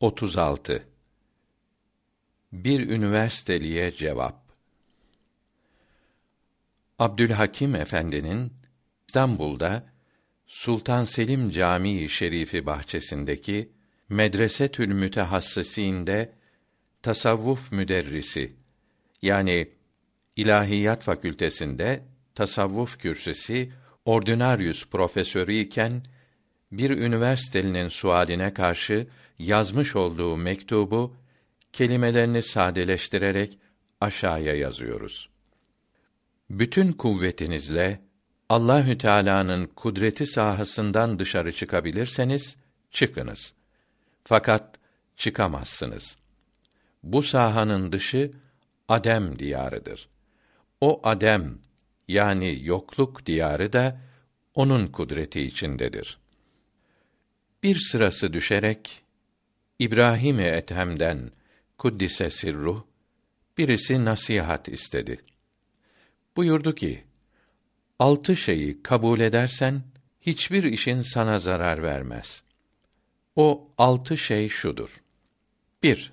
36 Bir üniversiteliye cevap. Abdülhakim Efendi'nin İstanbul'da Sultan Selim Camii Şerifi bahçesindeki Medresetül Mütehassısîn'de tasavvuf müderrisi yani İlahiyat Fakültesinde tasavvuf kürsüsü ordinarius profesörü iken bir üniversitelinin sualine karşı yazmış olduğu mektubu kelimelerini sadeleştirerek aşağıya yazıyoruz. Bütün kuvvetinizle Allahü Teala'nın kudreti sahasından dışarı çıkabilirseniz çıkınız. Fakat çıkamazsınız. Bu sahanın dışı Adem diyarıdır. O Adem yani yokluk diyarı da onun kudreti içindedir. Bir sırası düşerek İbrahim Ethem'den kuddise sirruh birisi nasihat istedi. Buyurdu ki: Altı şeyi kabul edersen hiçbir işin sana zarar vermez. O altı şey şudur. 1.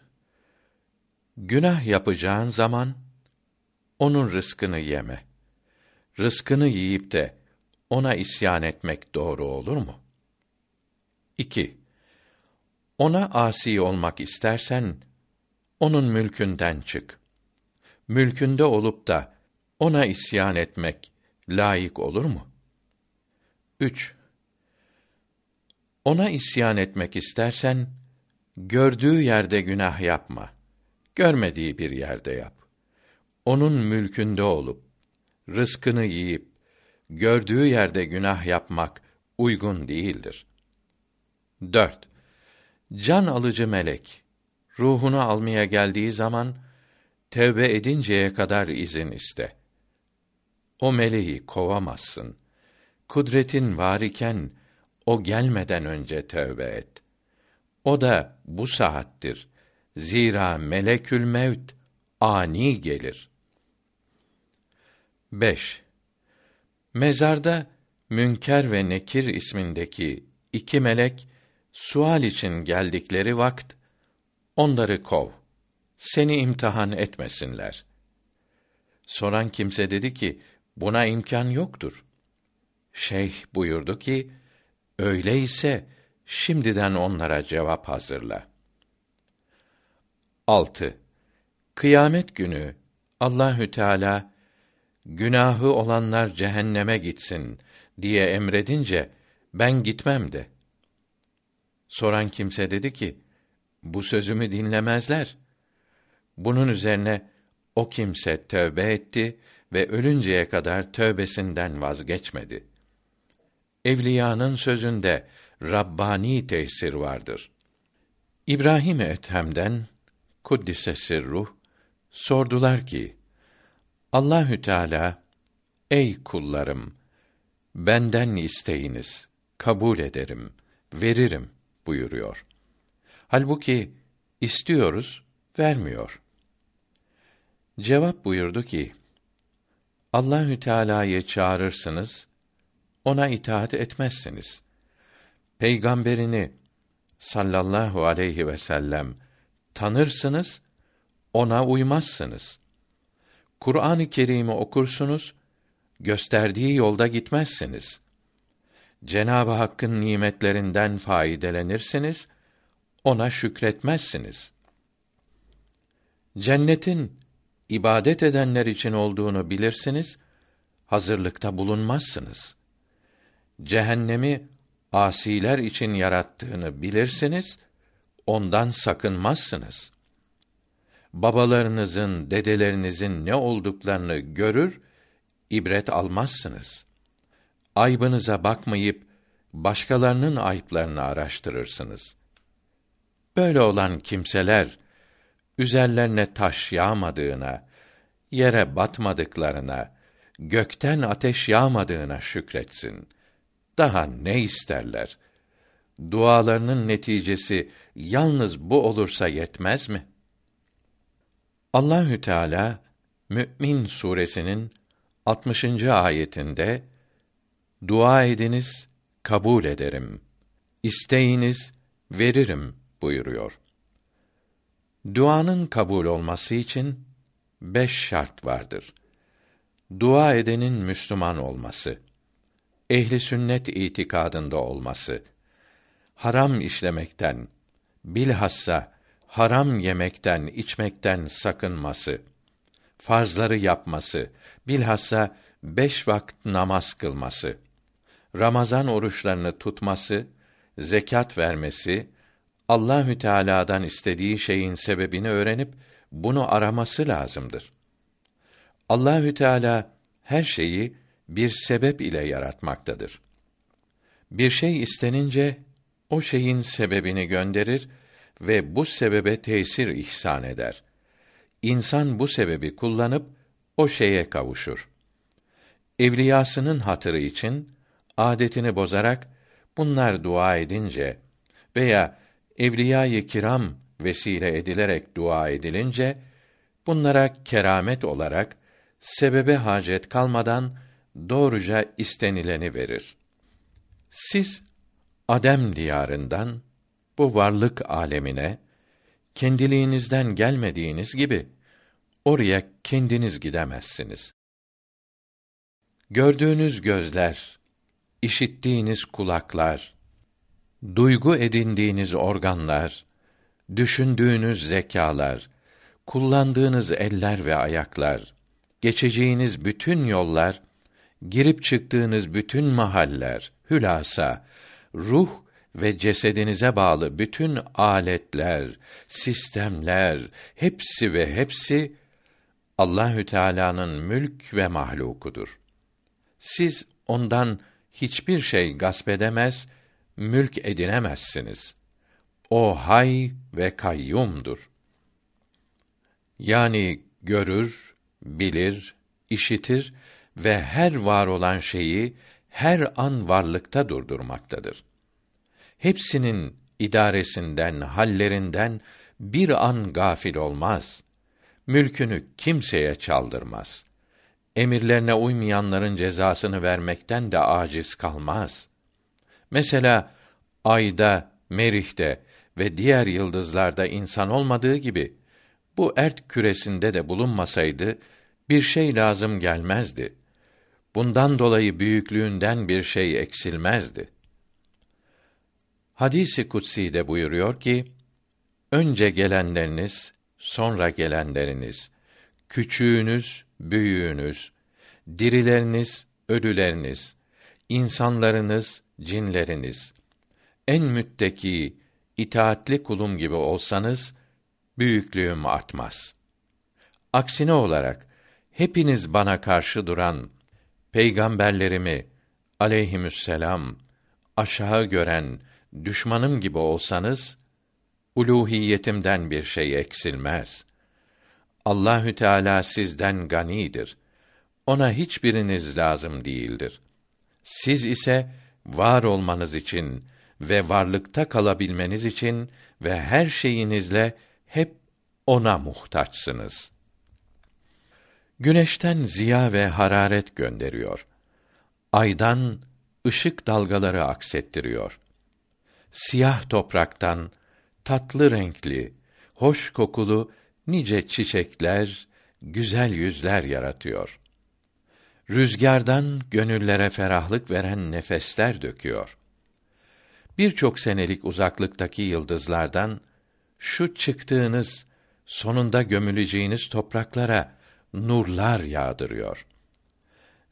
Günah yapacağın zaman onun rızkını yeme. Rızkını yiyip de ona isyan etmek doğru olur mu? 2. Ona asi olmak istersen onun mülkünden çık. Mülkünde olup da ona isyan etmek layık olur mu? 3. Ona isyan etmek istersen gördüğü yerde günah yapma. Görmediği bir yerde yap. Onun mülkünde olup rızkını yiyip gördüğü yerde günah yapmak uygun değildir. 4. Can alıcı melek ruhunu almaya geldiği zaman tevbe edinceye kadar izin iste. O meleği kovamazsın. Kudretin var iken o gelmeden önce tövbe et. O da bu saattir. Zira melekül mevt ani gelir. 5. Mezarda Münker ve Nekir ismindeki iki melek sual için geldikleri vakt onları kov. Seni imtihan etmesinler. Soran kimse dedi ki buna imkan yoktur. Şeyh buyurdu ki öyleyse şimdiden onlara cevap hazırla. 6. Kıyamet günü Allahü Teala günahı olanlar cehenneme gitsin diye emredince ben gitmem de. Soran kimse dedi ki, bu sözümü dinlemezler. Bunun üzerine o kimse tövbe etti ve ölünceye kadar tövbesinden vazgeçmedi. Evliyanın sözünde Rabbani tesir vardır. İbrahim Ethem'den kuddise sirruh sordular ki: Allahü Teala ey kullarım benden isteyiniz kabul ederim veririm buyuruyor. Halbuki istiyoruz vermiyor. Cevap buyurdu ki Allahü Teala'yı çağırırsınız ona itaat etmezsiniz. Peygamberini sallallahu aleyhi ve sellem tanırsınız ona uymazsınız.'' Kur'an-ı Kerim'i okursunuz, gösterdiği yolda gitmezsiniz. Cenab-ı Hakk'ın nimetlerinden faydelenirsiniz, ona şükretmezsiniz. Cennetin ibadet edenler için olduğunu bilirsiniz, hazırlıkta bulunmazsınız. Cehennemi asiler için yarattığını bilirsiniz, ondan sakınmazsınız babalarınızın, dedelerinizin ne olduklarını görür, ibret almazsınız. Aybınıza bakmayıp başkalarının ayıplarını araştırırsınız. Böyle olan kimseler üzerlerine taş yağmadığına, yere batmadıklarına, gökten ateş yağmadığına şükretsin. Daha ne isterler? Dualarının neticesi yalnız bu olursa yetmez mi?' Allahü Teala Mü'min suresinin 60. ayetinde dua ediniz kabul ederim. İsteyiniz veririm buyuruyor. Duanın kabul olması için beş şart vardır. Dua edenin Müslüman olması, ehli sünnet itikadında olması, haram işlemekten, bilhassa haram yemekten, içmekten sakınması, farzları yapması, bilhassa beş vakit namaz kılması, Ramazan oruçlarını tutması, zekat vermesi, Allahü Teala'dan istediği şeyin sebebini öğrenip bunu araması lazımdır. Allahü Teala her şeyi bir sebep ile yaratmaktadır. Bir şey istenince o şeyin sebebini gönderir ve bu sebebe tesir ihsan eder. İnsan bu sebebi kullanıp o şeye kavuşur. Evliyasının hatırı için adetini bozarak bunlar dua edince veya evliyâ-i kiram vesile edilerek dua edilince bunlara keramet olarak sebebe hacet kalmadan doğruca istenileni verir. Siz Adem diyarından bu varlık alemine kendiliğinizden gelmediğiniz gibi oraya kendiniz gidemezsiniz. Gördüğünüz gözler, işittiğiniz kulaklar, duygu edindiğiniz organlar, düşündüğünüz zekalar, kullandığınız eller ve ayaklar, geçeceğiniz bütün yollar, girip çıktığınız bütün mahaller, hülasa, ruh ve cesedinize bağlı bütün aletler, sistemler, hepsi ve hepsi Allahü Teala'nın mülk ve mahlukudur. Siz ondan hiçbir şey gasp edemez, mülk edinemezsiniz. O hay ve kayyumdur. Yani görür, bilir, işitir ve her var olan şeyi her an varlıkta durdurmaktadır. Hepsinin idaresinden, hallerinden bir an gafil olmaz. Mülkünü kimseye çaldırmaz. Emirlerine uymayanların cezasını vermekten de aciz kalmaz. Mesela ayda, merihte ve diğer yıldızlarda insan olmadığı gibi bu ert küresinde de bulunmasaydı bir şey lazım gelmezdi. Bundan dolayı büyüklüğünden bir şey eksilmezdi. Hadisi kutsi de buyuruyor ki: Önce gelenleriniz, sonra gelenleriniz, küçüğünüz, büyüğünüz, dirileriniz, ölüleriniz, insanlarınız, cinleriniz, en mütteki, itaatli kulum gibi olsanız, büyüklüğüm artmaz. Aksine olarak, hepiniz bana karşı duran, peygamberlerimi, aleyhimüsselam, aşağı gören, düşmanım gibi olsanız, uluhiyetimden bir şey eksilmez. Allahü Teala sizden ganidir. Ona hiçbiriniz lazım değildir. Siz ise var olmanız için ve varlıkta kalabilmeniz için ve her şeyinizle hep ona muhtaçsınız. Güneşten ziya ve hararet gönderiyor. Aydan ışık dalgaları aksettiriyor. Siyah topraktan tatlı renkli, hoş kokulu nice çiçekler, güzel yüzler yaratıyor. Rüzgardan gönüllere ferahlık veren nefesler döküyor. Birçok senelik uzaklıktaki yıldızlardan şu çıktığınız, sonunda gömüleceğiniz topraklara nurlar yağdırıyor.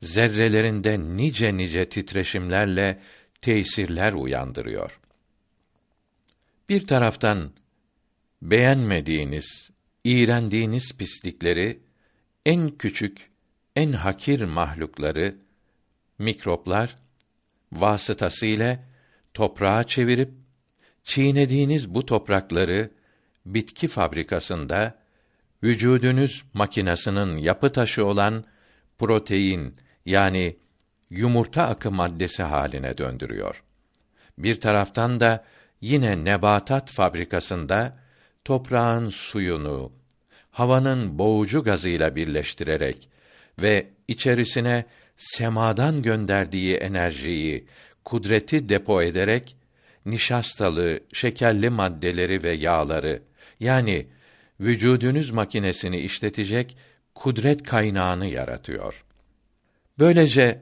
Zerrelerinde nice nice titreşimlerle tesirler uyandırıyor. Bir taraftan beğenmediğiniz, iğrendiğiniz pislikleri en küçük en hakir mahlukları mikroplar vasıtasıyla toprağa çevirip çiğnediğiniz bu toprakları bitki fabrikasında vücudunuz makinasının yapı taşı olan protein yani yumurta akı maddesi haline döndürüyor. Bir taraftan da yine nebatat fabrikasında toprağın suyunu, havanın boğucu gazıyla birleştirerek ve içerisine semadan gönderdiği enerjiyi, kudreti depo ederek nişastalı, şekerli maddeleri ve yağları yani vücudunuz makinesini işletecek kudret kaynağını yaratıyor. Böylece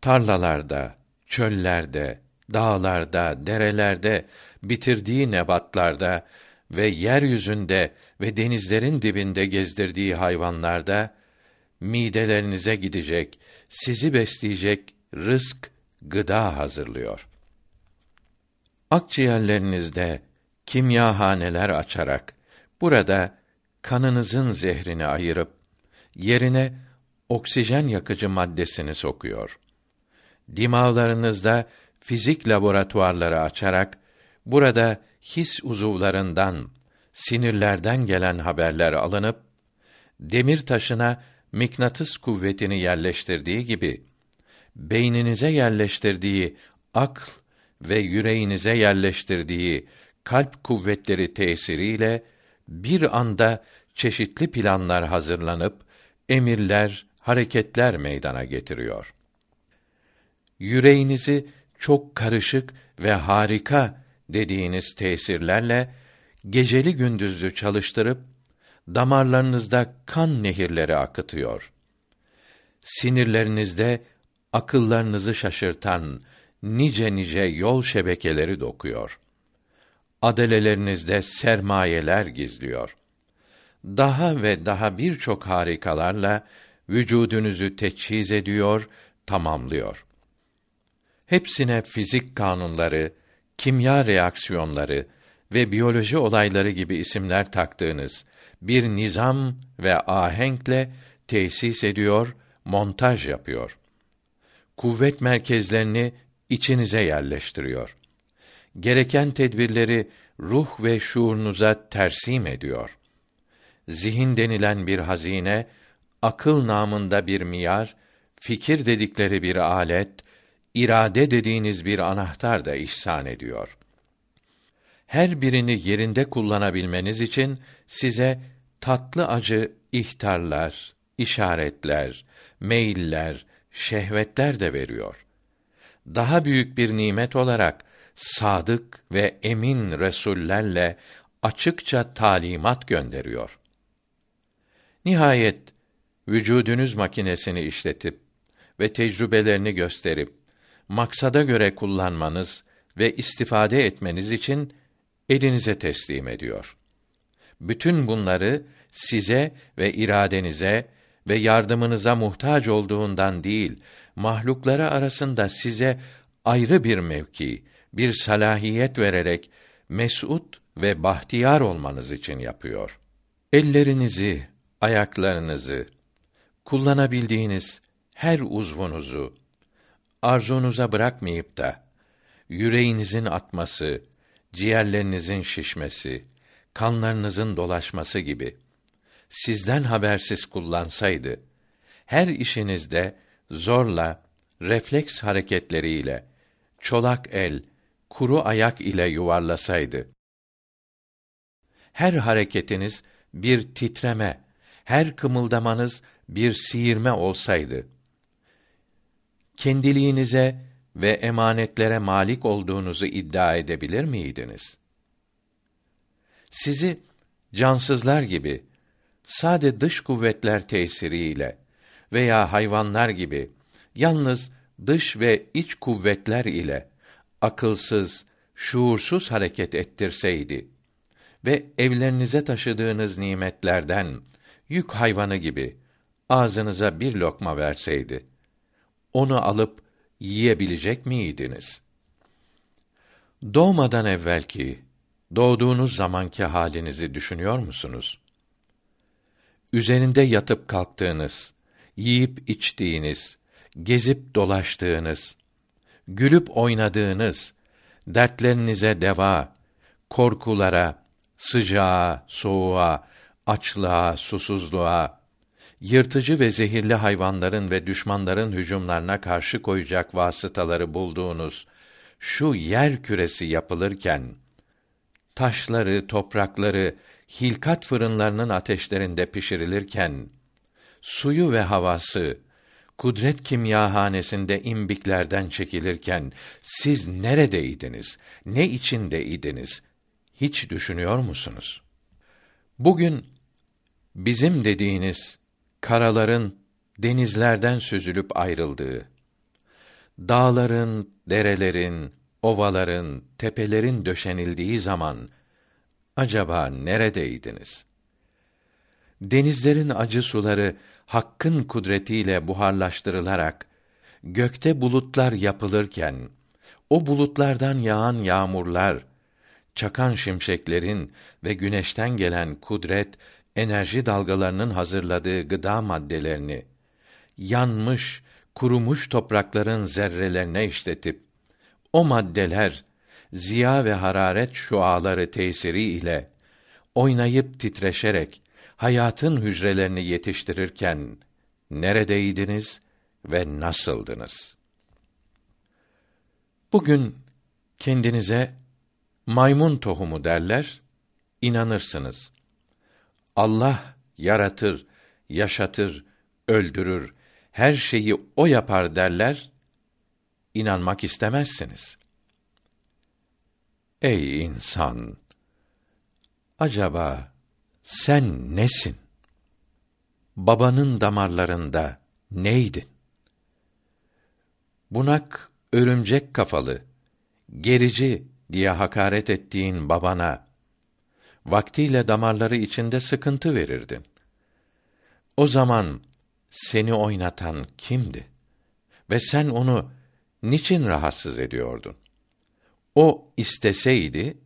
tarlalarda, çöllerde, dağlarda, derelerde, bitirdiği nebatlarda ve yeryüzünde ve denizlerin dibinde gezdirdiği hayvanlarda midelerinize gidecek, sizi besleyecek rızk, gıda hazırlıyor. Akciğerlerinizde kimyahaneler açarak burada kanınızın zehrini ayırıp yerine oksijen yakıcı maddesini sokuyor. Dimağlarınızda fizik laboratuvarları açarak burada his uzuvlarından, sinirlerden gelen haberler alınıp demir taşına mıknatıs kuvvetini yerleştirdiği gibi beyninize yerleştirdiği akl ve yüreğinize yerleştirdiği kalp kuvvetleri tesiriyle bir anda çeşitli planlar hazırlanıp emirler, hareketler meydana getiriyor. Yüreğinizi çok karışık ve harika dediğiniz tesirlerle geceli gündüzlü çalıştırıp damarlarınızda kan nehirleri akıtıyor. Sinirlerinizde akıllarınızı şaşırtan nice nice yol şebekeleri dokuyor. Adelelerinizde sermayeler gizliyor. Daha ve daha birçok harikalarla vücudunuzu teçhiz ediyor, tamamlıyor. Hepsine fizik kanunları, kimya reaksiyonları ve biyoloji olayları gibi isimler taktığınız bir nizam ve ahenkle tesis ediyor, montaj yapıyor. Kuvvet merkezlerini içinize yerleştiriyor. Gereken tedbirleri ruh ve şuurunuza tersim ediyor. Zihin denilen bir hazine, akıl namında bir miyar, fikir dedikleri bir alet, irade dediğiniz bir anahtar da ihsan ediyor. Her birini yerinde kullanabilmeniz için size tatlı acı ihtarlar, işaretler, meyiller, şehvetler de veriyor. Daha büyük bir nimet olarak sadık ve emin resullerle açıkça talimat gönderiyor. Nihayet vücudunuz makinesini işletip ve tecrübelerini gösterip maksada göre kullanmanız ve istifade etmeniz için elinize teslim ediyor. Bütün bunları size ve iradenize ve yardımınıza muhtaç olduğundan değil, mahlukları arasında size ayrı bir mevki, bir salahiyet vererek mesut ve bahtiyar olmanız için yapıyor. Ellerinizi, ayaklarınızı, kullanabildiğiniz her uzvunuzu arzunuza bırakmayıp da yüreğinizin atması, ciğerlerinizin şişmesi, kanlarınızın dolaşması gibi sizden habersiz kullansaydı her işinizde zorla refleks hareketleriyle çolak el, kuru ayak ile yuvarlasaydı her hareketiniz bir titreme, her kımıldamanız bir siyirme olsaydı kendiliğinize ve emanetlere malik olduğunuzu iddia edebilir miydiniz? Sizi cansızlar gibi sade dış kuvvetler tesiriyle veya hayvanlar gibi yalnız dış ve iç kuvvetler ile akılsız, şuursuz hareket ettirseydi ve evlerinize taşıdığınız nimetlerden yük hayvanı gibi ağzınıza bir lokma verseydi onu alıp yiyebilecek miydiniz? Doğmadan evvelki, doğduğunuz zamanki halinizi düşünüyor musunuz? Üzerinde yatıp kalktığınız, yiyip içtiğiniz, gezip dolaştığınız, gülüp oynadığınız, dertlerinize deva, korkulara, sıcağa, soğuğa, açlığa, susuzluğa, yırtıcı ve zehirli hayvanların ve düşmanların hücumlarına karşı koyacak vasıtaları bulduğunuz şu yer küresi yapılırken taşları, toprakları hilkat fırınlarının ateşlerinde pişirilirken suyu ve havası kudret kimyahanesinde imbiklerden çekilirken siz neredeydiniz? Ne içindeydiniz? Hiç düşünüyor musunuz? Bugün bizim dediğiniz karaların denizlerden süzülüp ayrıldığı, dağların, derelerin, ovaların, tepelerin döşenildiği zaman acaba neredeydiniz? Denizlerin acı suları Hakk'ın kudretiyle buharlaştırılarak gökte bulutlar yapılırken o bulutlardan yağan yağmurlar çakan şimşeklerin ve güneşten gelen kudret enerji dalgalarının hazırladığı gıda maddelerini yanmış, kurumuş toprakların zerrelerine işletip o maddeler ziya ve hararet şuaları tesiri ile oynayıp titreşerek hayatın hücrelerini yetiştirirken neredeydiniz ve nasıldınız? Bugün kendinize maymun tohumu derler, inanırsınız. Allah yaratır, yaşatır, öldürür, her şeyi o yapar derler, inanmak istemezsiniz. Ey insan! Acaba sen nesin? Babanın damarlarında neydin? Bunak, örümcek kafalı, gerici diye hakaret ettiğin babana vaktiyle damarları içinde sıkıntı verirdin. O zaman seni oynatan kimdi? Ve sen onu niçin rahatsız ediyordun? O isteseydi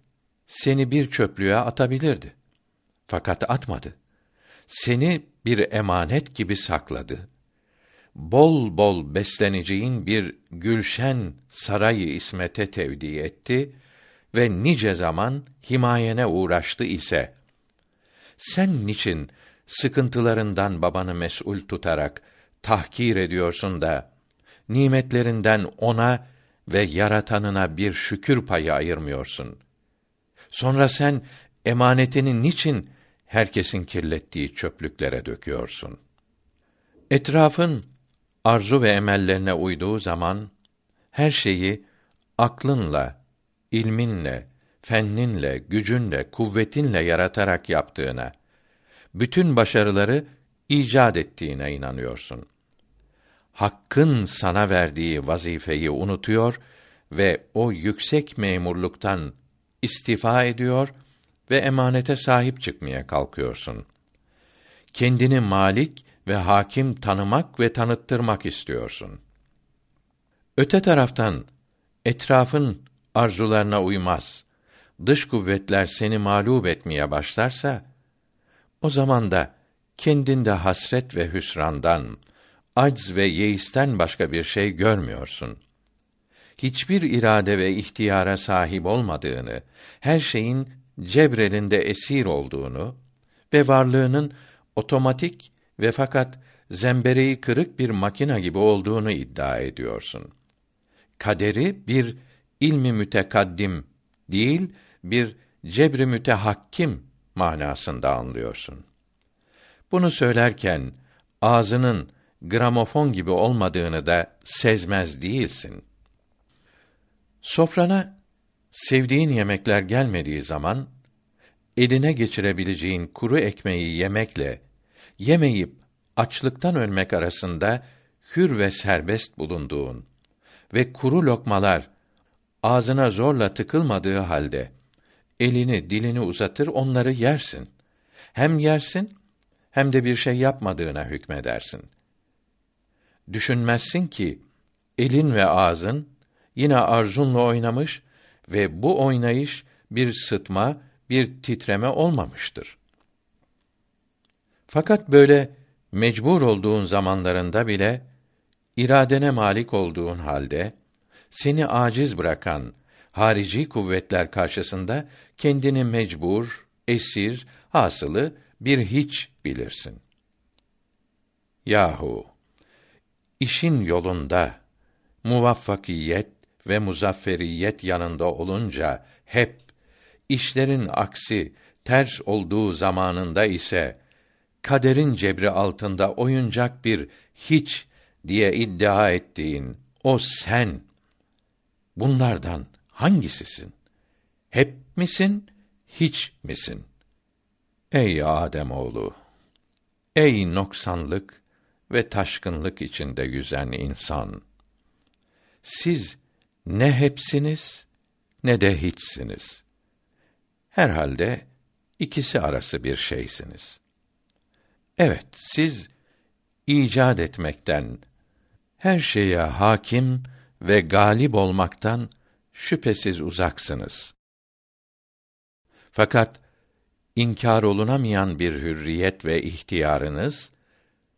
seni bir çöplüğe atabilirdi. Fakat atmadı. Seni bir emanet gibi sakladı. Bol bol besleneceğin bir gülşen sarayı ismete tevdi etti ve nice zaman himayene uğraştı ise sen niçin sıkıntılarından babanı mesul tutarak tahkir ediyorsun da nimetlerinden ona ve yaratanına bir şükür payı ayırmıyorsun. Sonra sen emanetini niçin herkesin kirlettiği çöplüklere döküyorsun? Etrafın arzu ve emellerine uyduğu zaman her şeyi aklınla, ilminle, fenninle, gücünle, kuvvetinle yaratarak yaptığına, bütün başarıları icat ettiğine inanıyorsun. Hakkın sana verdiği vazifeyi unutuyor ve o yüksek memurluktan istifa ediyor ve emanete sahip çıkmaya kalkıyorsun. Kendini malik ve hakim tanımak ve tanıttırmak istiyorsun. Öte taraftan etrafın arzularına uymaz. Dış kuvvetler seni mağlup etmeye başlarsa o zaman da kendinde hasret ve hüsrandan, acz ve yeisten başka bir şey görmüyorsun. Hiçbir irade ve ihtiyara sahip olmadığını, her şeyin cebrelinde esir olduğunu ve varlığının otomatik ve fakat zembereği kırık bir makina gibi olduğunu iddia ediyorsun. Kaderi bir ilmi mütekaddim değil, bir cebri mütehakkim manasında anlıyorsun. Bunu söylerken ağzının gramofon gibi olmadığını da sezmez değilsin. Sofrana sevdiğin yemekler gelmediği zaman eline geçirebileceğin kuru ekmeği yemekle yemeyip açlıktan ölmek arasında hür ve serbest bulunduğun ve kuru lokmalar ağzına zorla tıkılmadığı halde elini dilini uzatır onları yersin. Hem yersin hem de bir şey yapmadığına hükmedersin. Düşünmezsin ki elin ve ağzın yine arzunla oynamış ve bu oynayış bir sıtma, bir titreme olmamıştır. Fakat böyle mecbur olduğun zamanlarında bile iradene malik olduğun halde seni aciz bırakan harici kuvvetler karşısında kendini mecbur, esir, hasılı bir hiç bilirsin. Yahu işin yolunda muvaffakiyet ve muzafferiyet yanında olunca hep işlerin aksi ters olduğu zamanında ise kaderin cebri altında oyuncak bir hiç diye iddia ettiğin o sen bunlardan hangisisin? Hep misin, hiç misin? Ey Adem oğlu, ey noksanlık ve taşkınlık içinde yüzen insan. Siz ne hepsiniz ne de hiçsiniz. Herhalde ikisi arası bir şeysiniz. Evet, siz icat etmekten, her şeye hakim ve galip olmaktan şüphesiz uzaksınız. Fakat inkar olunamayan bir hürriyet ve ihtiyarınız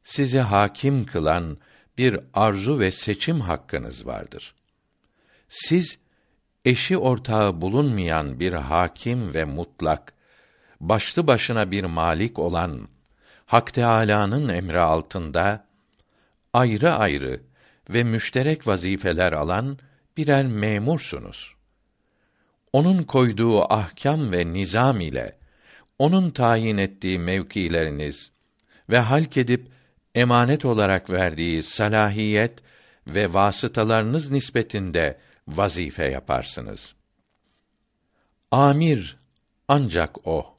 sizi hakim kılan bir arzu ve seçim hakkınız vardır. Siz eşi ortağı bulunmayan bir hakim ve mutlak, başlı başına bir malik olan Hak Teâlâ'nın emri altında ayrı ayrı ve müşterek vazifeler alan birer memursunuz. Onun koyduğu ahkam ve nizam ile onun tayin ettiği mevkileriniz ve halk edip emanet olarak verdiği salahiyet ve vasıtalarınız nispetinde vazife yaparsınız. Amir ancak o,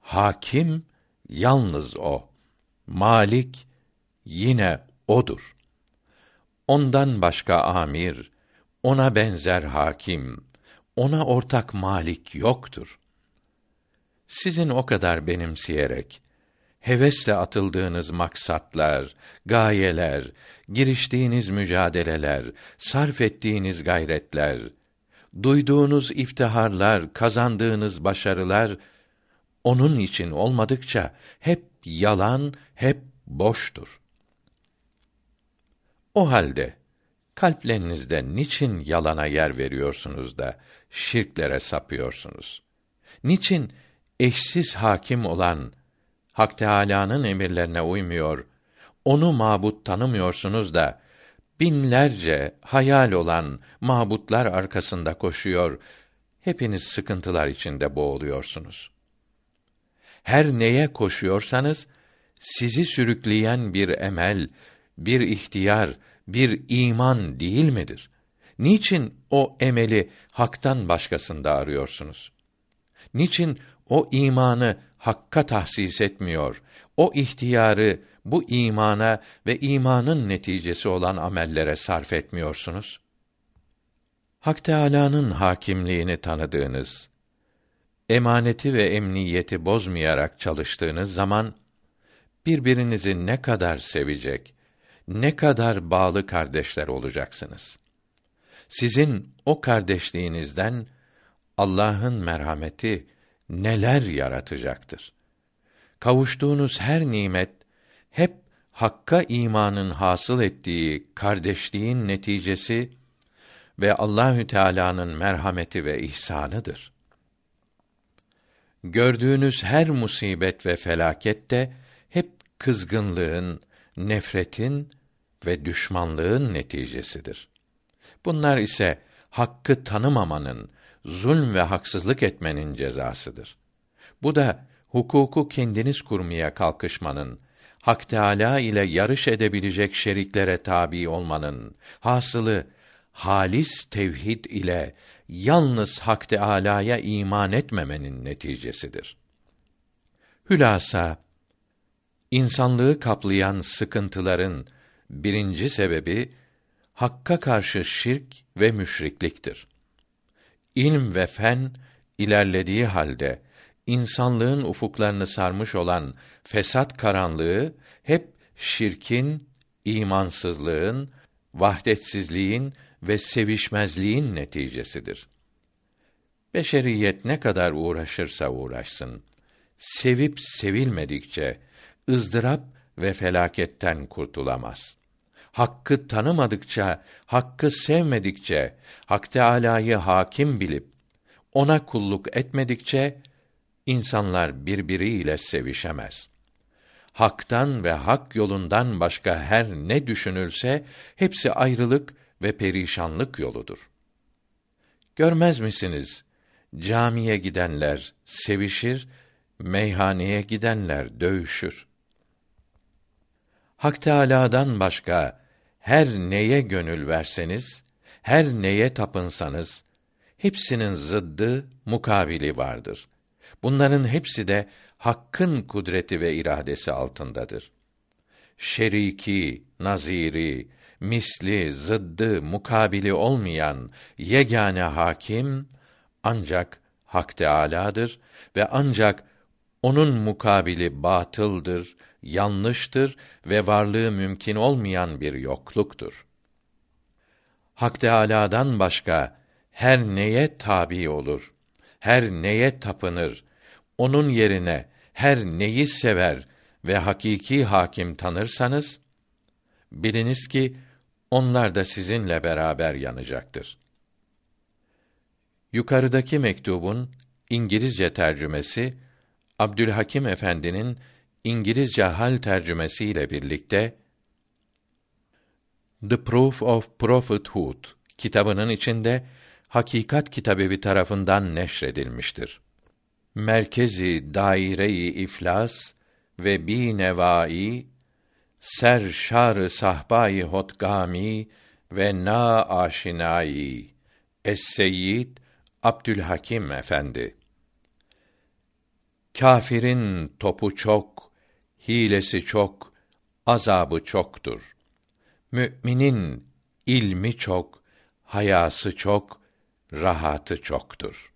hakim yalnız o, malik yine odur. Ondan başka amir, ona benzer hakim, ona ortak malik yoktur. Sizin o kadar benimseyerek hevesle atıldığınız maksatlar, gayeler, giriştiğiniz mücadeleler, sarf ettiğiniz gayretler, duyduğunuz iftiharlar, kazandığınız başarılar onun için olmadıkça hep yalan, hep boştur. O halde kalplerinizde niçin yalana yer veriyorsunuz da şirklere sapıyorsunuz? Niçin eşsiz hakim olan Hak Teâlâ'nın emirlerine uymuyor, onu mabut tanımıyorsunuz da binlerce hayal olan mabutlar arkasında koşuyor, hepiniz sıkıntılar içinde boğuluyorsunuz. Her neye koşuyorsanız sizi sürükleyen bir emel, bir ihtiyar, bir iman değil midir? Niçin o emeli haktan başkasında arıyorsunuz? Niçin o imanı hakka tahsis etmiyor? O ihtiyarı bu imana ve imanın neticesi olan amellere sarf etmiyorsunuz? Hak Teâlâ'nın hakimliğini tanıdığınız, emaneti ve emniyeti bozmayarak çalıştığınız zaman birbirinizi ne kadar sevecek, ne kadar bağlı kardeşler olacaksınız. Sizin o kardeşliğinizden Allah'ın merhameti neler yaratacaktır. Kavuştuğunuz her nimet hep hakka imanın hasıl ettiği kardeşliğin neticesi ve Allahü Teala'nın merhameti ve ihsanıdır. Gördüğünüz her musibet ve felaket de hep kızgınlığın, nefretin ve düşmanlığın neticesidir. Bunlar ise hakkı tanımamanın, zulm ve haksızlık etmenin cezasıdır. Bu da hukuku kendiniz kurmaya kalkışmanın, Hak Teâlâ ile yarış edebilecek şeriklere tabi olmanın, hasılı halis tevhid ile yalnız Hak Teâlâ'ya iman etmemenin neticesidir. Hülasa insanlığı kaplayan sıkıntıların birinci sebebi hakka karşı şirk ve müşrikliktir. İlm ve fen ilerlediği halde insanlığın ufuklarını sarmış olan fesat karanlığı hep şirkin, imansızlığın, vahdetsizliğin ve sevişmezliğin neticesidir. Beşeriyet ne kadar uğraşırsa uğraşsın, sevip sevilmedikçe ızdırap ve felaketten kurtulamaz. Hakkı tanımadıkça, hakkı sevmedikçe, Hak Teâlâ'yı hakim bilip ona kulluk etmedikçe insanlar birbiriyle sevişemez. Hak'tan ve hak yolundan başka her ne düşünülse hepsi ayrılık ve perişanlık yoludur. Görmez misiniz? Camiye gidenler sevişir, meyhaneye gidenler dövüşür. Hak Teâlâ'dan başka her neye gönül verseniz, her neye tapınsanız, hepsinin zıddı, mukabili vardır. Bunların hepsi de Hakk'ın kudreti ve iradesi altındadır. Şeriki, naziri, misli, zıddı, mukabili olmayan yegane hakim ancak Hak Teâlâ'dır ve ancak onun mukabili batıldır, yanlıştır ve varlığı mümkün olmayan bir yokluktur. Hak Teâlâ'dan başka her neye tabi olur, her neye tapınır, onun yerine her neyi sever ve hakiki hakim tanırsanız, biliniz ki onlar da sizinle beraber yanacaktır. Yukarıdaki mektubun İngilizce tercümesi Abdülhakim Efendi'nin İngilizce hal tercümesiyle birlikte The Proof of Prophethood kitabının içinde Hakikat Kitabevi tarafından neşredilmiştir. Merkezi daire-i iflas ve bi nevai ser şar sahbai hotgami ve na aşinai es-seyyid Abdülhakim Efendi Kafirin topu çok, hilesi çok, azabı çoktur. Müminin ilmi çok, hayası çok, rahatı çoktur.